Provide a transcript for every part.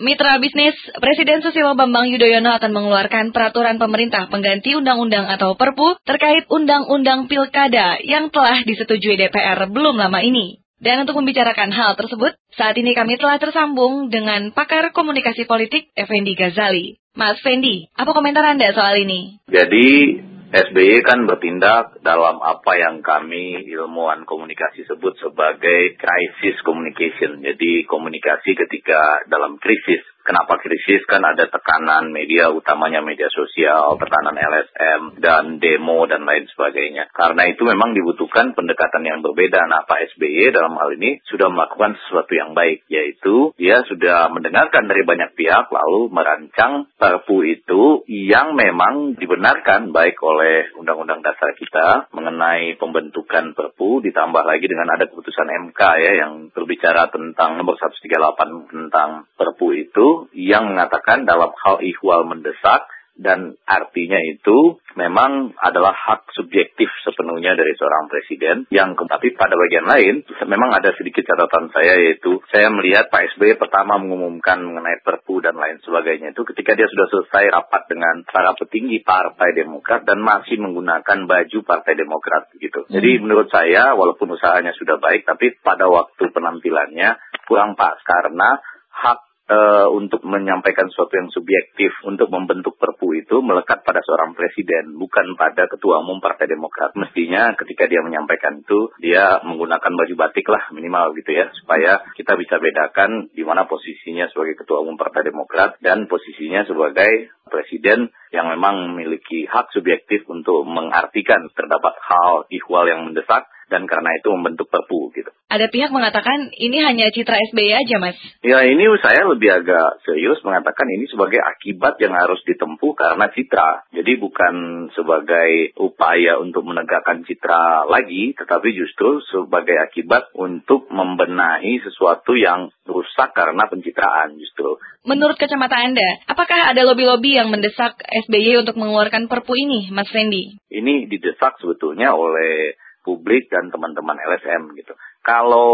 Mitra bisnis, Presiden Susilo Bambang Yudhoyono akan mengeluarkan peraturan pemerintah pengganti undang-undang atau perpu terkait undang-undang pilkada yang telah disetujui DPR belum lama ini. Dan untuk membicarakan hal tersebut, saat ini kami telah tersambung dengan pakar komunikasi politik Effendi Ghazali. Mas Fendi, apa komentar Anda soal ini? Jadi SBY kan bertindak dalam apa yang kami ilmuwan komunikasi sebut sebagai crisis communication. Jadi komunikasi ketika dalam krisis. Kenapa krisis? Kan ada tekanan media, utamanya media sosial, tekanan LSM, dan demo, dan lain sebagainya. Karena itu memang dibutuhkan pendekatan yang berbeda. Nah, Pak SBY dalam hal ini sudah melakukan sesuatu yang baik, yaitu dia sudah mendengarkan dari banyak pihak, lalu merancang perpu itu yang memang dibenarkan baik oleh Undang-Undang Dasar kita mengenai pembentukan perpu, ditambah lagi dengan ada keputusan MK ya, yang berbicara tentang nomor 138 tentang perpu itu, yang mengatakan dalam hal ihwal mendesak dan artinya itu memang adalah hak subjektif sepenuhnya dari seorang presiden yang tapi pada bagian lain memang ada sedikit catatan saya yaitu saya melihat Pak SBY pertama mengumumkan mengenai perpu dan lain sebagainya itu ketika dia sudah selesai rapat dengan para petinggi Partai Demokrat dan masih menggunakan baju Partai Demokrat gitu. Jadi hmm. menurut saya walaupun usahanya sudah baik tapi pada waktu penampilannya kurang pas karena hak uh, untuk menyampaikan sesuatu yang subjektif untuk membentuk perpu itu melekat pada seorang presiden, bukan pada ketua umum Partai Demokrat. Mestinya ketika dia menyampaikan itu, dia menggunakan baju batik lah minimal gitu ya, supaya kita bisa bedakan di mana posisinya sebagai ketua umum Partai Demokrat dan posisinya sebagai presiden yang memang memiliki hak subjektif untuk mengartikan terdapat hal ihwal yang mendesak dan karena itu membentuk perpu gitu. Ada pihak mengatakan ini hanya citra SBY aja mas. Ya ini saya lebih agak serius mengatakan ini sebagai akibat yang harus ditempuh karena citra. Jadi bukan sebagai upaya untuk menegakkan citra lagi, tetapi justru sebagai akibat untuk membenahi sesuatu yang rusak karena pencitraan justru. Menurut kacamata Anda, apakah ada lobby-lobby yang mendesak SBY untuk mengeluarkan perpu ini, Mas Randy? Ini didesak sebetulnya oleh publik dan teman-teman LSM gitu. Kalau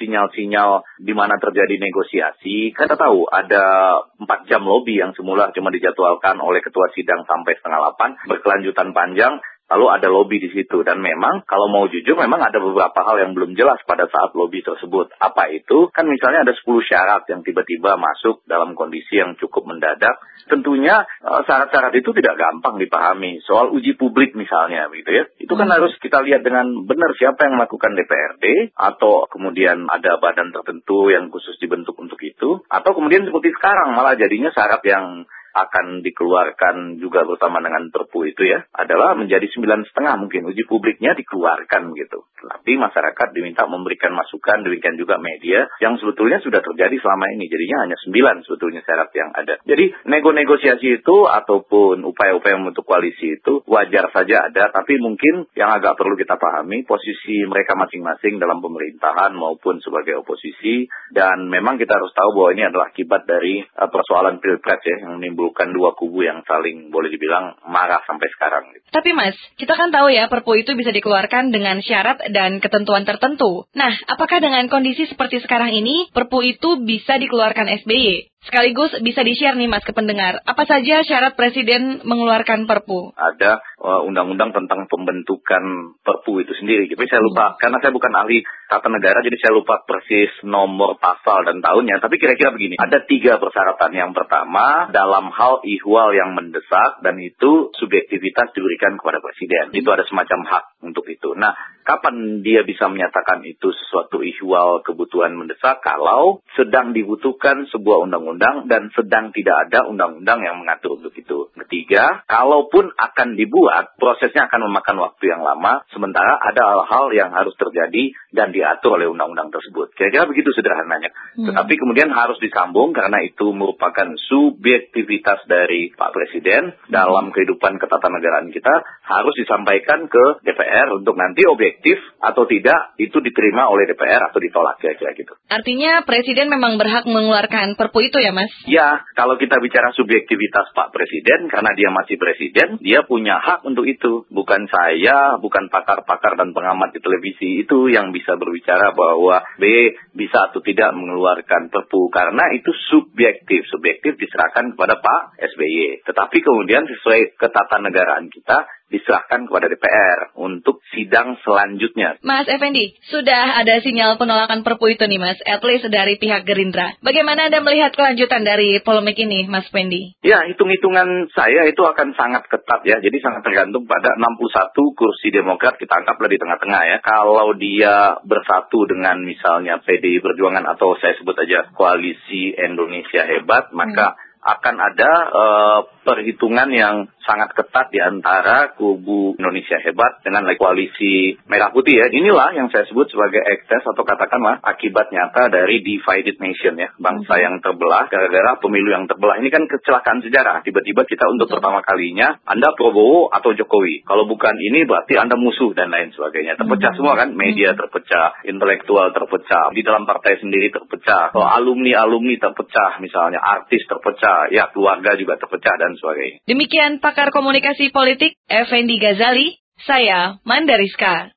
sinyal-sinyal di mana terjadi negosiasi, kita tahu ada empat jam lobby yang semula cuma dijadwalkan oleh ketua sidang sampai setengah delapan, berkelanjutan panjang, Lalu ada lobby di situ dan memang kalau mau jujur memang ada beberapa hal yang belum jelas pada saat lobby tersebut. Apa itu? Kan misalnya ada 10 syarat yang tiba-tiba masuk dalam kondisi yang cukup mendadak. Tentunya eh, syarat-syarat itu tidak gampang dipahami. Soal uji publik misalnya gitu ya. Itu kan hmm. harus kita lihat dengan benar siapa yang melakukan DPRD atau kemudian ada badan tertentu yang khusus dibentuk untuk itu atau kemudian seperti sekarang malah jadinya syarat yang akan dikeluarkan juga bersama dengan Perpu itu ya adalah menjadi sembilan setengah mungkin uji publiknya dikeluarkan gitu. Tapi masyarakat diminta memberikan masukan, demikian juga media yang sebetulnya sudah terjadi selama ini. Jadinya hanya sembilan sebetulnya syarat yang ada. Jadi nego-negosiasi itu ataupun upaya-upaya untuk koalisi itu wajar saja ada, tapi mungkin yang agak perlu kita pahami posisi mereka masing-masing dalam pemerintahan maupun sebagai oposisi dan memang kita harus tahu bahwa ini adalah akibat dari uh, persoalan pilpres ya yang menimbulkan menimbulkan dua kubu yang saling boleh dibilang marah sampai sekarang. Tapi Mas, kita kan tahu ya Perpu itu bisa dikeluarkan dengan syarat dan ketentuan tertentu. Nah, apakah dengan kondisi seperti sekarang ini, Perpu itu bisa dikeluarkan SBY? Sekaligus bisa di-share nih Mas ke pendengar. Apa saja syarat Presiden mengeluarkan Perpu? Ada uh, undang-undang tentang pembentukan Perpu itu sendiri. Tapi saya lupa, hmm. karena saya bukan ahli tata negara, jadi saya lupa persis nomor pasal dan tahunnya. Tapi kira-kira begini, ada tiga persyaratan. Yang pertama, dalam hal ihwal yang mendesak, dan itu subjektivitas diberikan kepada Presiden. Itu ada semacam hak untuk itu. Nah, kapan dia bisa menyatakan itu sesuatu ihwal kebutuhan mendesak? Kalau sedang dibutuhkan sebuah undang undang-undang dan sedang tidak ada undang-undang yang mengatur untuk itu. Ketiga, kalaupun akan dibuat, prosesnya akan memakan waktu yang lama, sementara ada hal-hal yang harus terjadi dan diatur oleh undang-undang tersebut. Kira-kira begitu sederhananya. Hmm. Tetapi kemudian harus disambung karena itu merupakan subjektivitas dari Pak Presiden dalam kehidupan ketatanegaraan kita harus disampaikan ke DPR DPR untuk nanti objektif atau tidak itu diterima oleh DPR atau ditolak kira-kira gitu. Artinya Presiden memang berhak mengeluarkan perpu itu ya Mas? Ya, kalau kita bicara subjektivitas Pak Presiden, karena dia masih Presiden, dia punya hak untuk itu. Bukan saya, bukan pakar-pakar dan pengamat di televisi itu yang bisa berbicara bahwa B bisa atau tidak mengeluarkan perpu. Karena itu subjektif. Subjektif diserahkan kepada Pak SBY. Tetapi kemudian sesuai ketatanegaraan kita, diserahkan kepada DPR untuk sidang selanjutnya. Mas Effendi, sudah ada sinyal penolakan perpu itu nih Mas, at least dari pihak Gerindra. Bagaimana Anda melihat kelanjutan dari polemik ini, Mas Effendi? Ya, hitung-hitungan saya itu akan sangat ketat ya, jadi sangat tergantung pada 61 kursi Demokrat kita anggaplah di tengah-tengah ya. Kalau dia bersatu dengan misalnya PDI Perjuangan atau saya sebut aja koalisi Indonesia Hebat, maka hmm akan ada uh, perhitungan yang sangat ketat di antara kubu Indonesia hebat dengan koalisi merah putih ya. Inilah yang saya sebut sebagai ekses atau katakanlah akibat nyata dari divided nation ya. Bangsa hmm. yang terbelah gara-gara pemilu yang terbelah. Ini kan kecelakaan sejarah. Tiba-tiba kita untuk pertama kalinya Anda Prabowo atau Jokowi. Kalau bukan ini berarti Anda musuh dan lain sebagainya. Terpecah hmm. semua kan. Media hmm. terpecah, intelektual terpecah, di dalam partai sendiri terpecah, atau alumni-alumni terpecah misalnya, artis terpecah, ya keluarga juga terpecah dan sebagainya. Demikian pakar komunikasi politik Effendi Ghazali, saya Mandariska.